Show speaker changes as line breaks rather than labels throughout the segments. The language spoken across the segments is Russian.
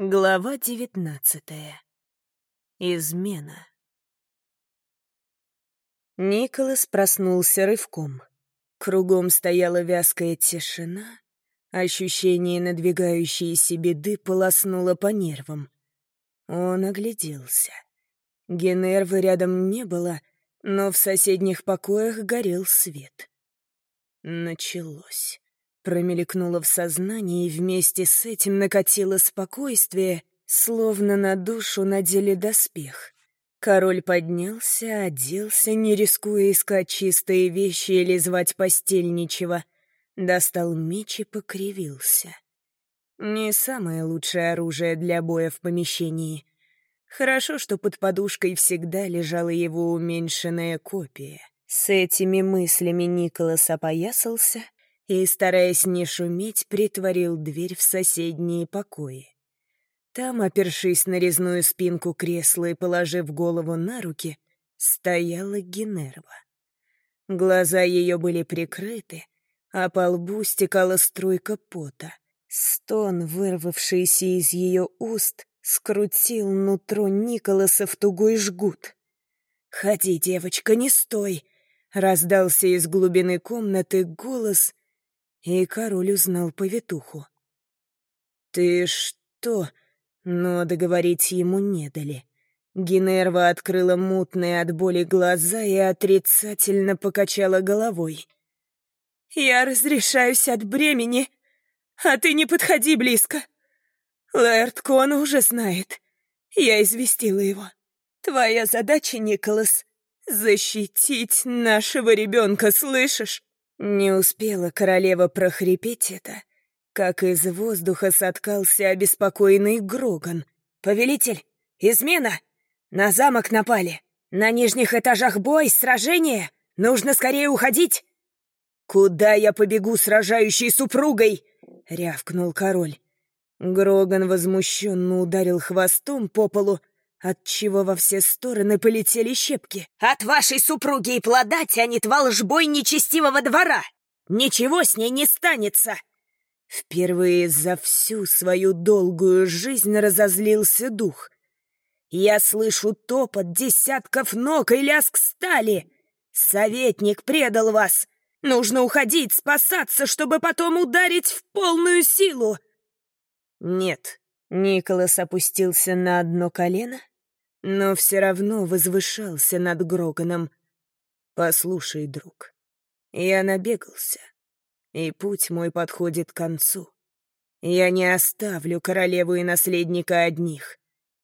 Глава девятнадцатая. Измена. Николас проснулся рывком. Кругом стояла вязкая тишина. Ощущение надвигающейся беды полоснуло по нервам. Он огляделся. Генервы рядом не было, но в соседних покоях горел свет. Началось промелькнуло в сознании, и вместе с этим накатило спокойствие, словно на душу надели доспех. Король поднялся, оделся, не рискуя искать чистые вещи или звать постель ничего. Достал меч и покривился. Не самое лучшее оружие для боя в помещении. Хорошо, что под подушкой всегда лежала его уменьшенная копия. С этими мыслями Николас опоясался — и, стараясь не шуметь, притворил дверь в соседние покои. Там, опершись на резную спинку кресла и положив голову на руки, стояла Генерва. Глаза ее были прикрыты, а по лбу стекала струйка пота. Стон, вырвавшийся из ее уст, скрутил нутро Николаса в тугой жгут. «Ходи, девочка, не стой!» — раздался из глубины комнаты голос, и король узнал повитуху. «Ты что?» Но договорить ему не дали. Генерва открыла мутные от боли глаза и отрицательно покачала головой. «Я разрешаюсь от бремени, а ты не подходи близко. Лэрд Кон уже знает. Я известила его. Твоя задача, Николас, защитить нашего ребенка, слышишь?» Не успела королева прохрипеть это, как из воздуха соткался обеспокоенный Гроган. «Повелитель! Измена! На замок напали! На нижних этажах бой, сражение! Нужно скорее уходить!» «Куда я побегу сражающей супругой?» — рявкнул король. Гроган возмущенно ударил хвостом по полу, отчего во все стороны полетели щепки. «От вашей супруги и плода тянет волжбой нечестивого двора! Ничего с ней не станется!» Впервые за всю свою долгую жизнь разозлился дух. «Я слышу топот десятков ног и лязг стали! Советник предал вас! Нужно уходить, спасаться, чтобы потом ударить в полную силу!» «Нет», Николас опустился на одно колено, но все равно возвышался над Гроганом. «Послушай, друг, я набегался, и путь мой подходит к концу. Я не оставлю королеву и наследника одних,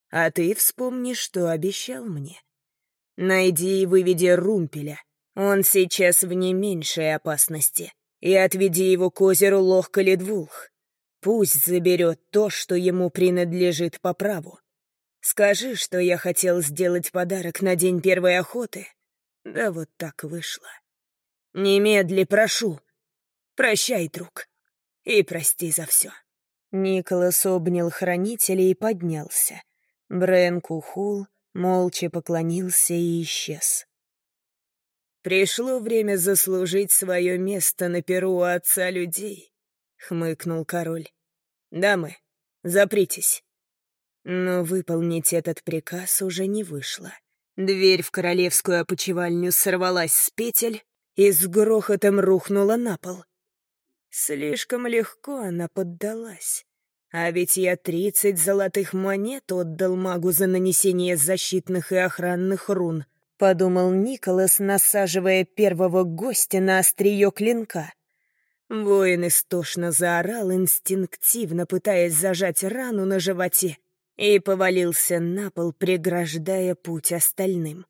а ты вспомни, что обещал мне. Найди и выведи Румпеля, он сейчас в не меньшей опасности, и отведи его к озеру Лохкаледвулх. Пусть заберет то, что ему принадлежит по праву. Скажи, что я хотел сделать подарок на день первой охоты. Да вот так вышло. Немедли прошу. Прощай, друг. И прости за все. Николас обнял хранителя и поднялся. Брен Кухул молча поклонился и исчез. «Пришло время заслужить свое место на перу отца людей», — хмыкнул король. «Дамы, запритесь». Но выполнить этот приказ уже не вышло. Дверь в королевскую опочивальню сорвалась с петель и с грохотом рухнула на пол. Слишком легко она поддалась. А ведь я тридцать золотых монет отдал магу за нанесение защитных и охранных рун, подумал Николас, насаживая первого гостя на острие клинка. Воин истошно заорал, инстинктивно пытаясь зажать рану на животе, и повалился на пол, преграждая путь остальным.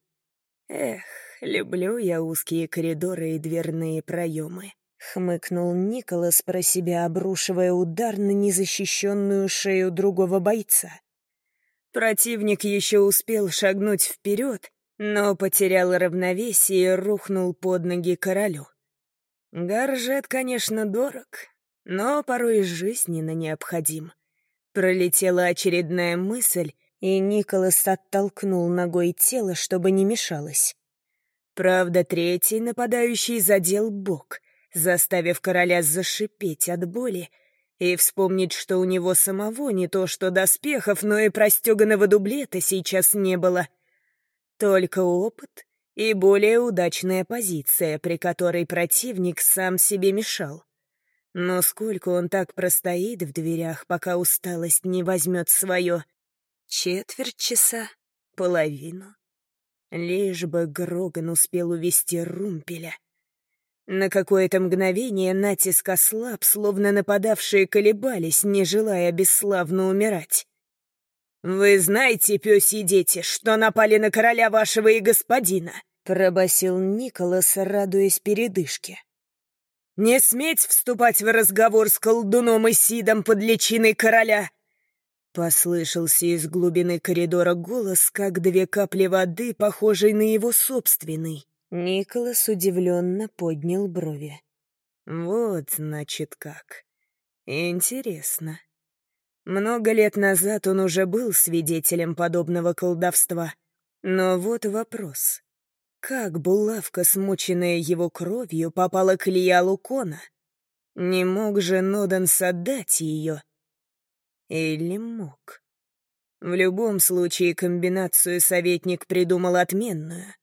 «Эх, люблю я узкие коридоры и дверные проемы», — хмыкнул Николас про себя, обрушивая удар на незащищенную шею другого бойца. Противник еще успел шагнуть вперед, но потерял равновесие и рухнул под ноги королю. Горжет, конечно, дорог, но порой жизненно необходим. Пролетела очередная мысль, и Николас оттолкнул ногой тело, чтобы не мешалось. Правда, третий нападающий задел бок, заставив короля зашипеть от боли, и вспомнить, что у него самого не то что доспехов, но и простеганного дублета сейчас не было. Только опыт и более удачная позиция, при которой противник сам себе мешал. Но сколько он так простоит в дверях, пока усталость не возьмет свое? Четверть часа? Половину? Лишь бы Гроган успел увести румпеля. На какое-то мгновение натиск ослаб, словно нападавшие колебались, не желая бесславно умирать. «Вы знаете, пёси дети, что напали на короля вашего и господина?» — пробасил Николас, радуясь передышке. «Не сметь вступать в разговор с колдуном и Сидом под личиной короля!» Послышался из глубины коридора голос, как две капли воды, похожей на его собственный. Николас удивленно поднял брови. «Вот, значит, как. Интересно. Много лет назад он уже был свидетелем подобного колдовства. Но вот вопрос. Как булавка, смоченная его кровью, попала к Лиалу Кона? Не мог же Ноденс отдать ее?» Или мог? В любом случае комбинацию советник придумал отменную.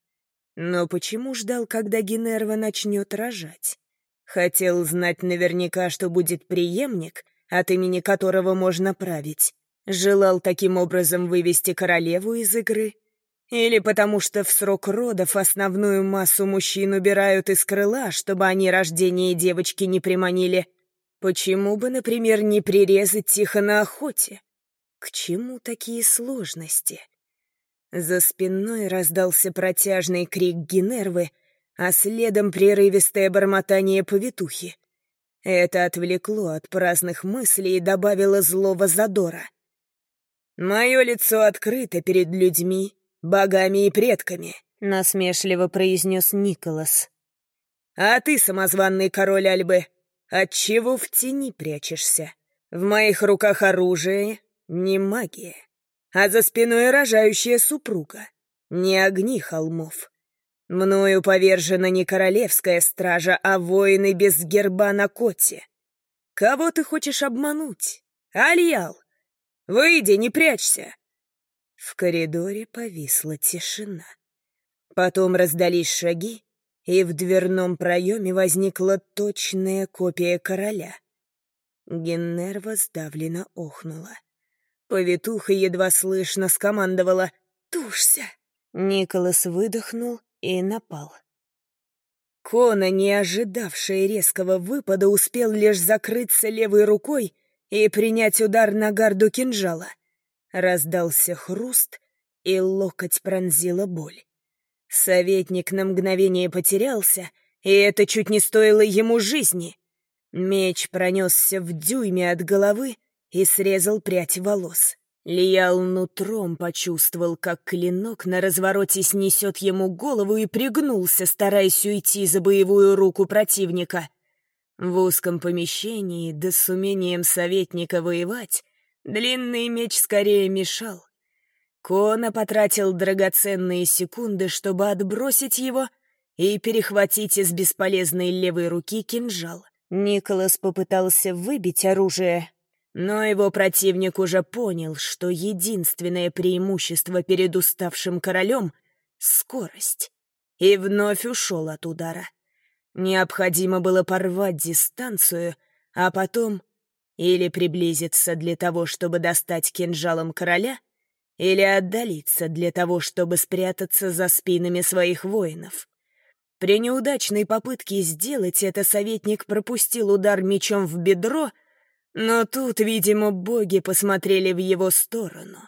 Но почему ждал, когда Генерва начнет рожать? Хотел знать наверняка, что будет преемник, от имени которого можно править. Желал таким образом вывести королеву из игры? Или потому что в срок родов основную массу мужчин убирают из крыла, чтобы они рождение девочки не приманили — Почему бы, например, не прирезать тихо на охоте? К чему такие сложности? За спиной раздался протяжный крик Генервы, а следом прерывистое бормотание повитухи. Это отвлекло от праздных мыслей и добавило злого задора. «Мое лицо открыто перед людьми, богами и предками», — насмешливо произнес Николас. «А ты, самозванный король Альбы, Отчего в тени прячешься? В моих руках оружие, не магия, а за спиной рожающая супруга, не огни холмов. Мною повержена не королевская стража, а воины без герба на коте. Кого ты хочешь обмануть? Альял! Выйди, не прячься!» В коридоре повисла тишина. Потом раздались шаги, и в дверном проеме возникла точная копия короля. Геннерва сдавленно охнула. Повитуха едва слышно скомандовала «Тушься!». Николас выдохнул и напал. Кона, не ожидавшая резкого выпада, успел лишь закрыться левой рукой и принять удар на гарду кинжала. Раздался хруст, и локоть пронзила боль. Советник на мгновение потерялся, и это чуть не стоило ему жизни. Меч пронесся в дюйме от головы и срезал прядь волос. Лиял нутром почувствовал, как клинок на развороте снесет ему голову и пригнулся, стараясь уйти за боевую руку противника. В узком помещении, да с умением советника воевать, длинный меч скорее мешал. Кона потратил драгоценные секунды, чтобы отбросить его и перехватить из бесполезной левой руки кинжал. Николас попытался выбить оружие, но его противник уже понял, что единственное преимущество перед уставшим королем — скорость, и вновь ушел от удара. Необходимо было порвать дистанцию, а потом или приблизиться для того, чтобы достать кинжалом короля — или отдалиться для того, чтобы спрятаться за спинами своих воинов. При неудачной попытке сделать это советник пропустил удар мечом в бедро, но тут, видимо, боги посмотрели в его сторону.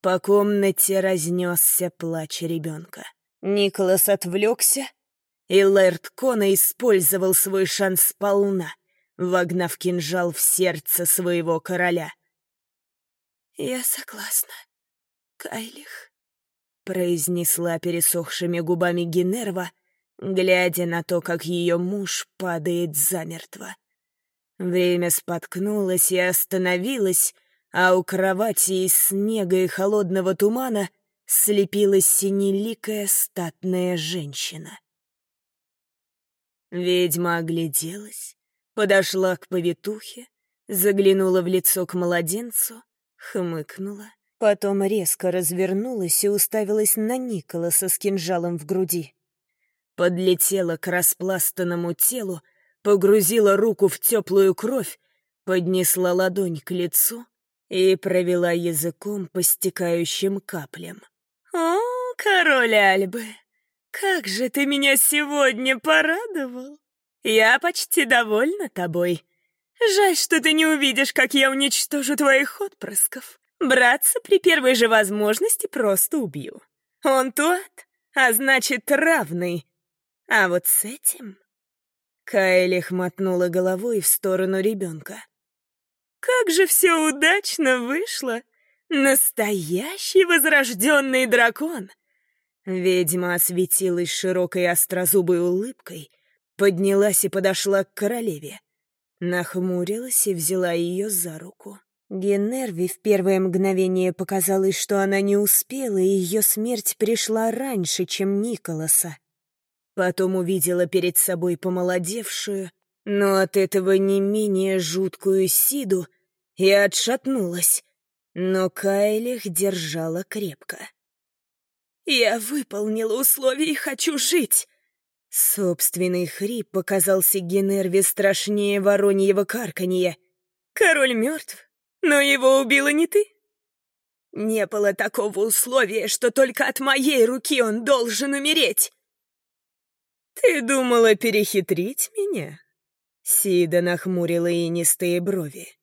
По комнате разнесся плач ребенка. Николас отвлекся, и Лэрд Кона использовал свой шанс сполна, вогнав кинжал в сердце своего короля. «Я согласна», Кайлих», — произнесла пересохшими губами Генерва, глядя на то, как ее муж падает замертво. Время споткнулось и остановилось, а у кровати из снега и холодного тумана слепилась синеликая статная женщина. Ведьма огляделась, подошла к повитухе, заглянула в лицо к младенцу, хмыкнула, потом резко развернулась и уставилась на Николаса с кинжалом в груди. Подлетела к распластанному телу, погрузила руку в теплую кровь, поднесла ладонь к лицу и провела языком по стекающим каплям. «О, король Альбы, как же ты меня сегодня порадовал! Я почти довольна тобой. Жаль, что ты не увидишь, как я уничтожу твоих отпрысков. Братца при первой же возможности просто убью. Он тот, а значит, равный. А вот с этим...» Кайли мотнула головой в сторону ребенка. «Как же все удачно вышло! Настоящий возрожденный дракон!» Ведьма осветилась широкой острозубой улыбкой, поднялась и подошла к королеве. Нахмурилась и взяла ее за руку. Генерви в первое мгновение показалось, что она не успела, и ее смерть пришла раньше, чем Николаса. Потом увидела перед собой помолодевшую, но от этого не менее жуткую Сиду и отшатнулась. Но Кайлих держала крепко. «Я выполнила условия и хочу жить!» Собственный хрип показался Генерве страшнее вороньего карканья. «Король мертв, но его убила не ты?» «Не было такого условия, что только от моей руки он должен умереть!» «Ты думала перехитрить меня?» Сида нахмурила инистые брови.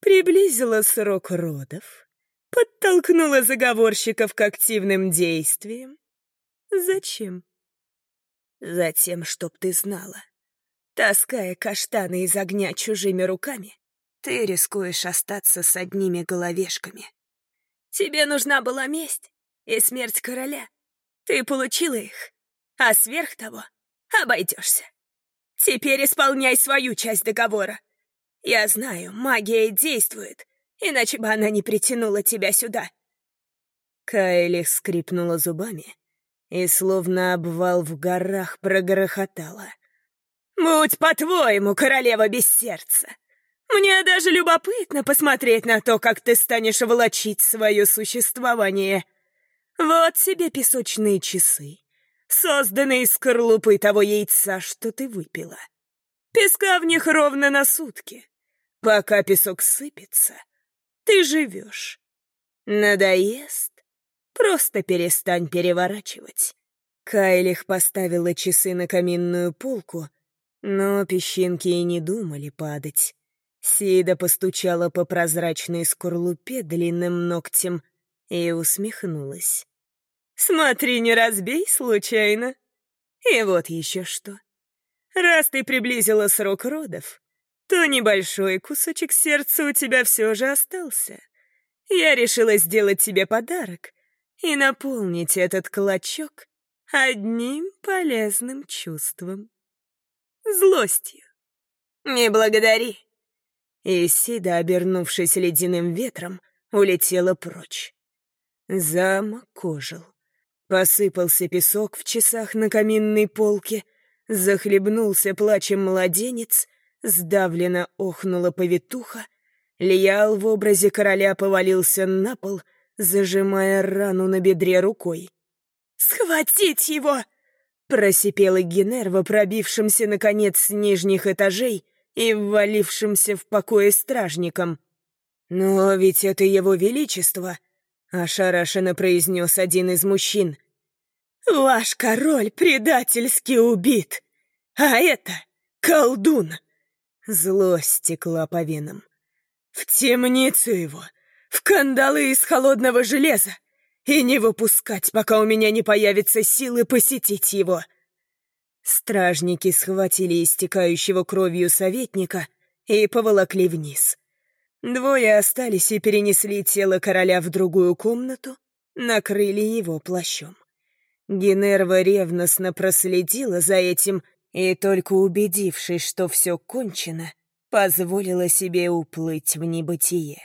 Приблизила срок родов, подтолкнула заговорщиков к активным действиям. Зачем? Затем, чтоб ты знала. Таская каштаны из огня чужими руками, ты рискуешь остаться с одними головешками. Тебе нужна была месть и смерть короля. Ты получила их а сверх того обойдешься. Теперь исполняй свою часть договора. Я знаю, магия действует, иначе бы она не притянула тебя сюда». Кайли скрипнула зубами и словно обвал в горах прогрохотала. «Будь по-твоему, королева без сердца! Мне даже любопытно посмотреть на то, как ты станешь волочить свое существование. Вот тебе песочные часы, созданы из скорлупы того яйца, что ты выпила. Песка в них ровно на сутки. Пока песок сыпется, ты живешь. Надоест? Просто перестань переворачивать. Кайлих поставила часы на каминную полку, но песчинки и не думали падать. Сида постучала по прозрачной скорлупе длинным ногтем и усмехнулась. Смотри, не разбей случайно. И вот еще что. Раз ты приблизила срок родов, то небольшой кусочек сердца у тебя все же остался. Я решила сделать тебе подарок и наполнить этот клочок одним полезным чувством. Злостью. Не благодари. Исида, обернувшись ледяным ветром, улетела прочь. Замок ожил. Посыпался песок в часах на каминной полке, захлебнулся плачем младенец, сдавленно охнула повитуха, Лиял в образе короля повалился на пол, зажимая рану на бедре рукой. «Схватить его!» — просипела Генерва, пробившимся, наконец, с нижних этажей и ввалившимся в покое стражником. «Но ведь это его величество!» — ошарашенно произнес один из мужчин. «Ваш король предательски убит, а это колдун!» Злость текла по венам. «В темницу его, в кандалы из холодного железа, и не выпускать, пока у меня не появится силы посетить его!» Стражники схватили истекающего кровью советника и поволокли вниз. Двое остались и перенесли тело короля в другую комнату, накрыли его плащом. Генерва ревностно проследила за этим и, только убедившись, что все кончено, позволила себе уплыть в небытие.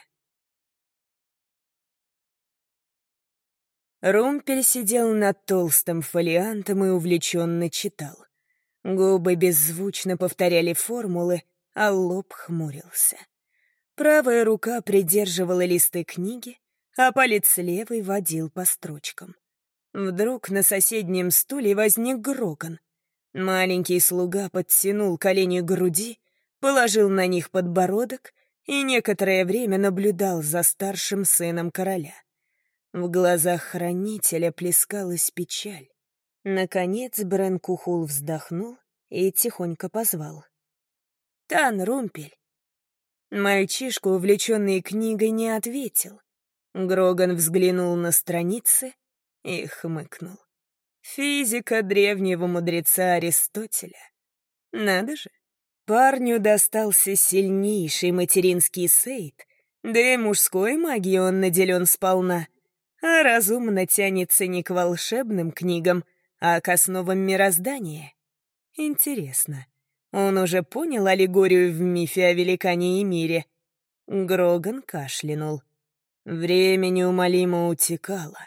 Румпель сидел над толстым фолиантом и увлеченно читал. Губы беззвучно повторяли формулы, а лоб хмурился. Правая рука придерживала листы книги, а палец левый водил по строчкам. Вдруг на соседнем стуле возник Гроган. Маленький слуга подтянул колени к груди, положил на них подбородок и некоторое время наблюдал за старшим сыном короля. В глазах хранителя плескалась печаль. Наконец Брен Кухул вздохнул и тихонько позвал. «Тан, Румпель!» Мальчишка, увлеченный книгой, не ответил. Гроган взглянул на страницы и хмыкнул. Физика древнего мудреца Аристотеля. Надо же. Парню достался сильнейший материнский сейт, да и мужской магией он наделен сполна, а разумно тянется не к волшебным книгам, а к основам мироздания. Интересно, он уже понял аллегорию в мифе о великане и мире? Гроган кашлянул. Время неумолимо утекало.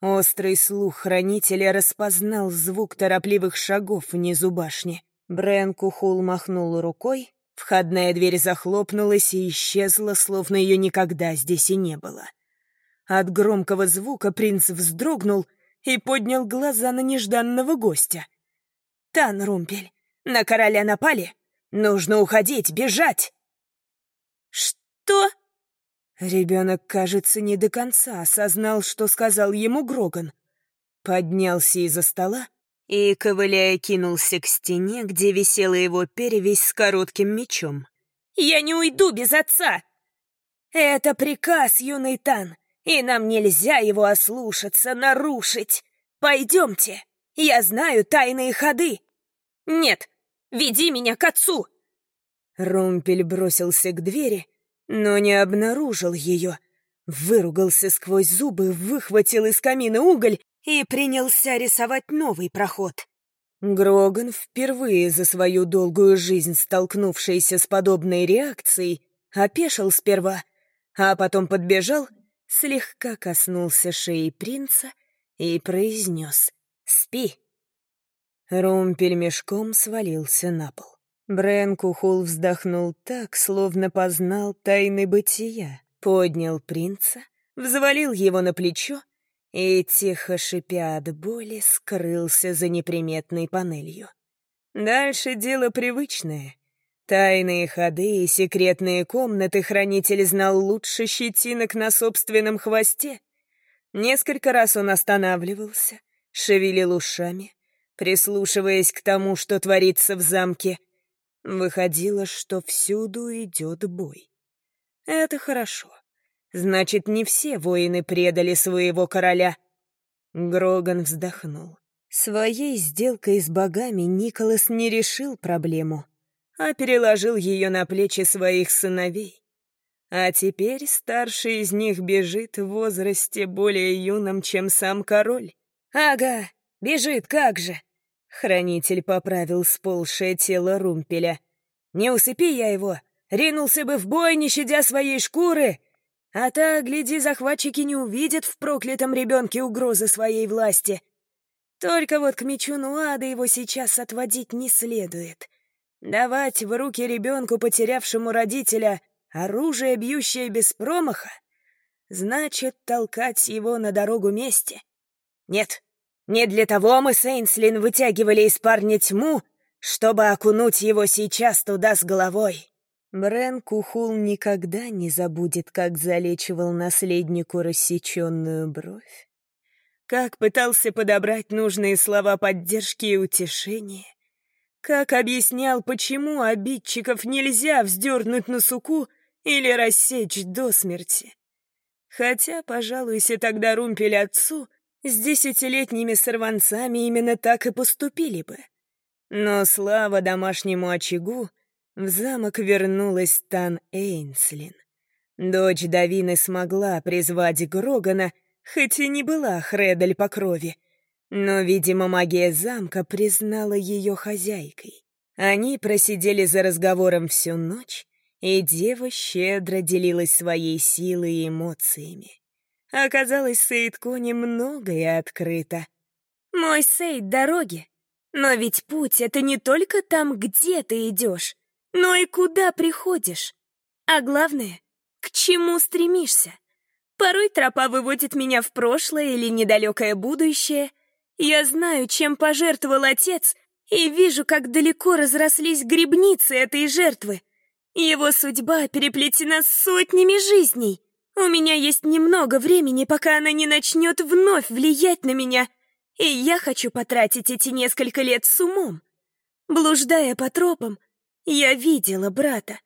Острый слух хранителя распознал звук торопливых шагов внизу башни. Брэн Кухул махнул рукой, входная дверь захлопнулась и исчезла, словно ее никогда здесь и не было. От громкого звука принц вздрогнул и поднял глаза на нежданного гостя. «Тан Румпель, на короля напали! Нужно уходить, бежать!» «Что?» Ребенок, кажется, не до конца осознал, что сказал ему Гроган. Поднялся из-за стола и, ковыляя, кинулся к стене, где висела его перевесь с коротким мечом. «Я не уйду без отца!» «Это приказ, юный Тан, и нам нельзя его ослушаться, нарушить. Пойдемте, я знаю тайные ходы». «Нет, веди меня к отцу!» Румпель бросился к двери, но не обнаружил ее. Выругался сквозь зубы, выхватил из камина уголь и принялся рисовать новый проход. Гроган, впервые за свою долгую жизнь столкнувшийся с подобной реакцией, опешил сперва, а потом подбежал, слегка коснулся шеи принца и произнес «Спи». Румпель мешком свалился на пол. Брэн Кухул вздохнул так, словно познал тайны бытия, поднял принца, взвалил его на плечо и, тихо шипя от боли, скрылся за неприметной панелью. Дальше дело привычное. Тайные ходы и секретные комнаты хранитель знал лучше щетинок на собственном хвосте. Несколько раз он останавливался, шевелил ушами, прислушиваясь к тому, что творится в замке — Выходило, что всюду идет бой. Это хорошо. Значит, не все воины предали своего короля. Гроган вздохнул. Своей сделкой с богами Николас не решил проблему, а переложил ее на плечи своих сыновей. А теперь старший из них бежит в возрасте более юном, чем сам король. «Ага, бежит, как же!» Хранитель поправил сползшее тело румпеля. «Не усыпи я его, ринулся бы в бой, не щадя своей шкуры. А так, гляди, захватчики не увидят в проклятом ребенке угрозы своей власти. Только вот к мечу Нуада его сейчас отводить не следует. Давать в руки ребенку, потерявшему родителя, оружие, бьющее без промаха, значит толкать его на дорогу мести. Нет, не для того мы с Эйнслин вытягивали из парня тьму, чтобы окунуть его сейчас туда с головой. Брен Кухул никогда не забудет, как залечивал наследнику рассеченную бровь. Как пытался подобрать нужные слова поддержки и утешения. Как объяснял, почему обидчиков нельзя вздернуть на суку или рассечь до смерти. Хотя, пожалуйся тогда Румпель отцу — с десятилетними сорванцами именно так и поступили бы. Но слава домашнему очагу, в замок вернулась Тан Эйнслин. Дочь Давины смогла призвать Грогана, хоть и не была Хредель по крови, но, видимо, магия замка признала ее хозяйкой. Они просидели за разговором всю ночь, и дева щедро делилась своей силой и эмоциями. Оказалось, Сейдконе многое открыто. «Мой Сейд — дороги. Но ведь путь — это не только там, где ты идешь, но и куда приходишь. А главное, к чему стремишься? Порой тропа выводит меня в прошлое или недалекое будущее. Я знаю, чем пожертвовал отец, и вижу, как далеко разрослись грибницы этой жертвы. Его судьба переплетена сотнями жизней. У меня есть немного времени, пока она не начнет вновь влиять на меня, и я хочу потратить эти несколько лет с умом. Блуждая по тропам, я видела брата.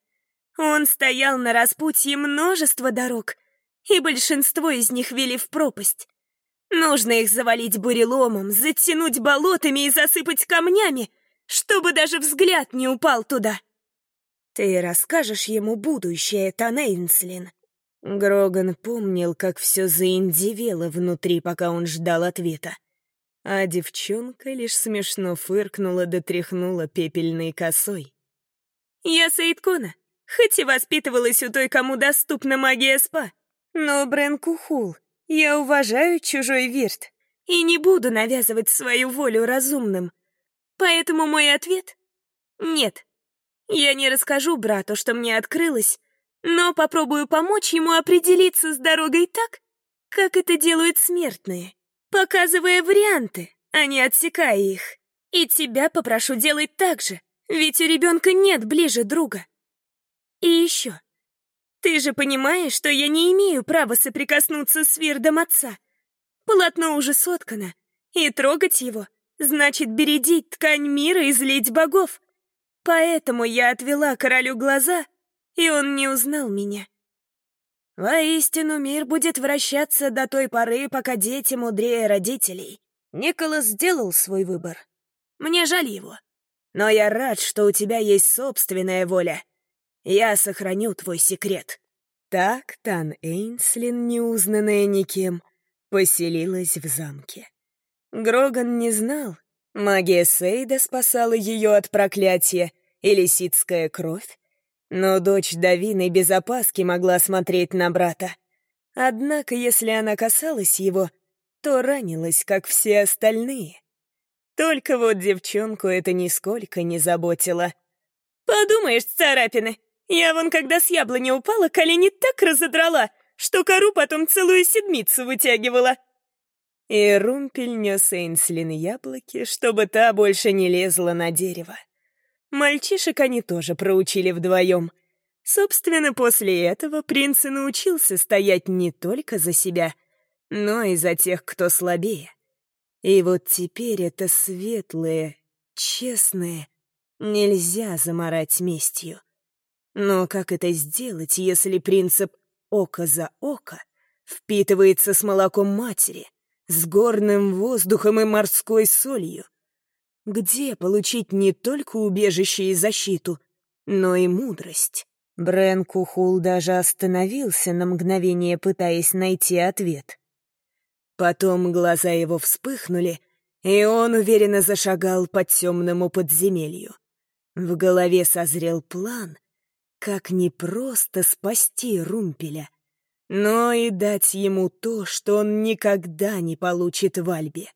Он стоял на распутье множества дорог, и большинство из них вели в пропасть. Нужно их завалить буреломом, затянуть болотами и засыпать камнями, чтобы даже взгляд не упал туда. Ты расскажешь ему будущее, Танейнслин. Гроган помнил, как все заиндивело внутри, пока он ждал ответа а девчонка лишь смешно фыркнула да тряхнула пепельной косой. «Я Саидкона, хоть и воспитывалась у той, кому доступна магия СПА, но Брен Кухул, я уважаю чужой вирт и не буду навязывать свою волю разумным. Поэтому мой ответ — нет. Я не расскажу брату, что мне открылось, но попробую помочь ему определиться с дорогой так, как это делают смертные показывая варианты, а не отсекая их. И тебя попрошу делать так же, ведь у ребенка нет ближе друга. И еще. Ты же понимаешь, что я не имею права соприкоснуться с Вирдом отца. Полотно уже соткано, и трогать его значит бередить ткань мира и злить богов. Поэтому я отвела королю глаза, и он не узнал меня. Воистину, мир будет вращаться до той поры, пока дети мудрее родителей. Николас сделал свой выбор. Мне жаль его. Но я рад, что у тебя есть собственная воля. Я сохраню твой секрет. Так Тан Эйнслин, неузнанная никем, поселилась в замке. Гроган не знал, магия Сейда спасала ее от проклятия, и лисицкая кровь но дочь Давины без опаски могла смотреть на брата. Однако, если она касалась его, то ранилась, как все остальные. Только вот девчонку это нисколько не заботило. «Подумаешь, царапины! Я вон, когда с яблони упала, колени так разодрала, что кору потом целую седмицу вытягивала!» И Румпель нес Эйнслин яблоки, чтобы та больше не лезла на дерево. Мальчишек они тоже проучили вдвоем. Собственно, после этого принц и научился стоять не только за себя, но и за тех, кто слабее. И вот теперь это светлое, честное нельзя заморать местью. Но как это сделать, если принцип «око за око» впитывается с молоком матери, с горным воздухом и морской солью? Где получить не только убежище и защиту, но и мудрость? Брен Кухул даже остановился на мгновение, пытаясь найти ответ. Потом глаза его вспыхнули, и он уверенно зашагал по темному подземелью. В голове созрел план, как не просто спасти Румпеля, но и дать ему то, что он никогда не получит в Альбе.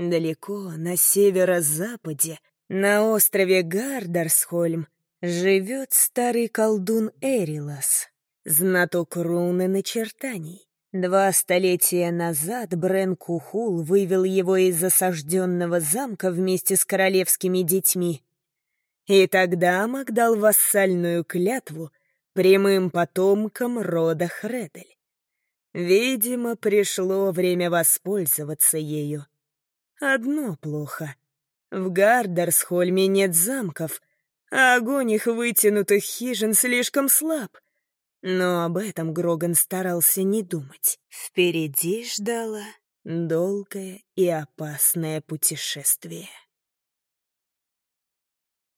Далеко на северо-западе, на острове Гардарсхольм, живет старый колдун Эрилас, знаток руны начертаний. Два столетия назад Брен Кухул вывел его из осажденного замка вместе с королевскими детьми. И тогда Мак дал вассальную клятву прямым потомкам рода Хредель. Видимо, пришло время воспользоваться ею. Одно плохо. В Гардерсхольме нет замков, а огонь их вытянутых хижин слишком слаб. Но об этом Гроган старался не думать. Впереди ждало долгое и опасное путешествие.